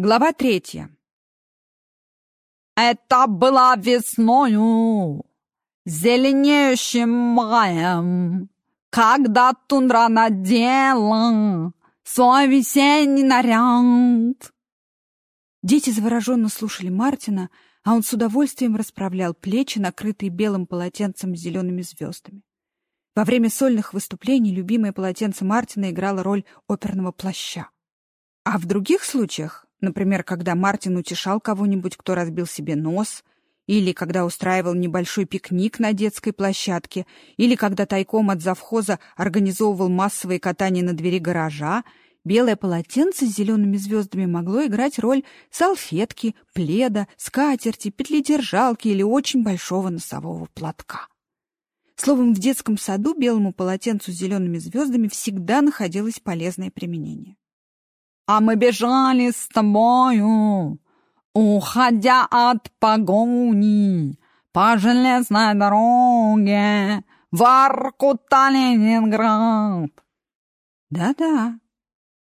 Глава третья. Это была весною, зеленеющим маем, когда тундра надела свой весенний наряд. Дети завороженно слушали Мартина, а он с удовольствием расправлял плечи, накрытые белым полотенцем с зелеными звездами. Во время сольных выступлений любимое полотенце Мартина играло роль оперного плаща. А в других случаях, например, когда Мартин утешал кого-нибудь, кто разбил себе нос, или когда устраивал небольшой пикник на детской площадке, или когда тайком от завхоза организовывал массовые катания на двери гаража, белое полотенце с зелеными звездами могло играть роль салфетки, пледа, скатерти, петледержалки или очень большого носового платка. Словом, в детском саду белому полотенцу с зелеными звездами всегда находилось полезное применение. А мы бежали с тобою, уходя от погони по железной дороге в Аркута-Ленинград. Да-да,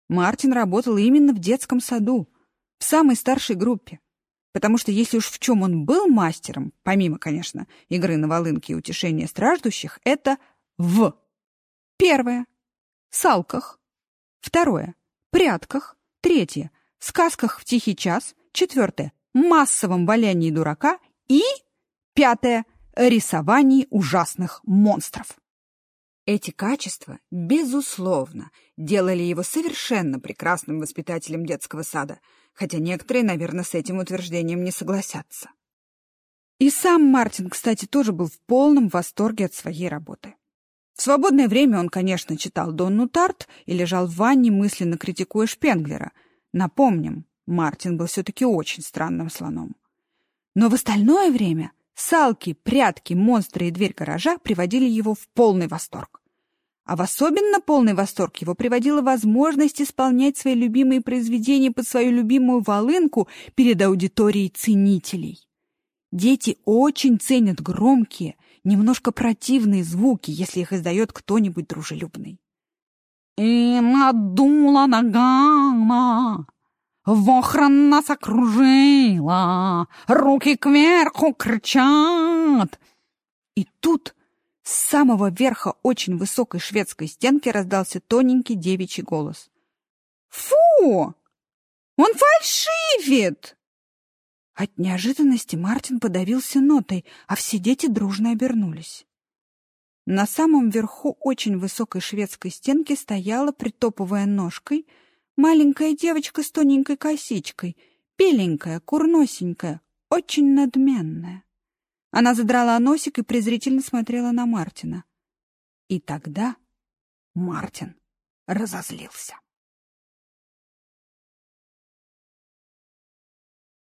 Мартин работал именно в детском саду, в самой старшей группе. Потому что если уж в чем он был мастером, помимо, конечно, игры на волынке и утешения страждущих, это в. Первое — салках. Второе прятках, третье — сказках в тихий час, четвертое — массовом валянии дурака и пятое — рисовании ужасных монстров. Эти качества, безусловно, делали его совершенно прекрасным воспитателем детского сада, хотя некоторые, наверное, с этим утверждением не согласятся. И сам Мартин, кстати, тоже был в полном восторге от своей работы. В свободное время он, конечно, читал Донну Тарт и лежал в ванне, мысленно критикуя Шпенглера. Напомним, Мартин был все-таки очень странным слоном. Но в остальное время салки, прятки, монстры и дверь гаража приводили его в полный восторг. А в особенно полный восторг его приводила возможность исполнять свои любимые произведения под свою любимую волынку перед аудиторией ценителей. Дети очень ценят громкие, немножко противные звуки, если их издает кто-нибудь дружелюбный. И надула ногама, вохран нас окружила, руки кверху кричат. И тут с самого верха очень высокой шведской стенки раздался тоненький девичий голос. «Фу! Он фальшивит!» От неожиданности Мартин подавился нотой, а все дети дружно обернулись. На самом верху очень высокой шведской стенки стояла, притопывая ножкой, маленькая девочка с тоненькой косичкой, беленькая, курносенькая, очень надменная. Она задрала носик и презрительно смотрела на Мартина. И тогда Мартин разозлился.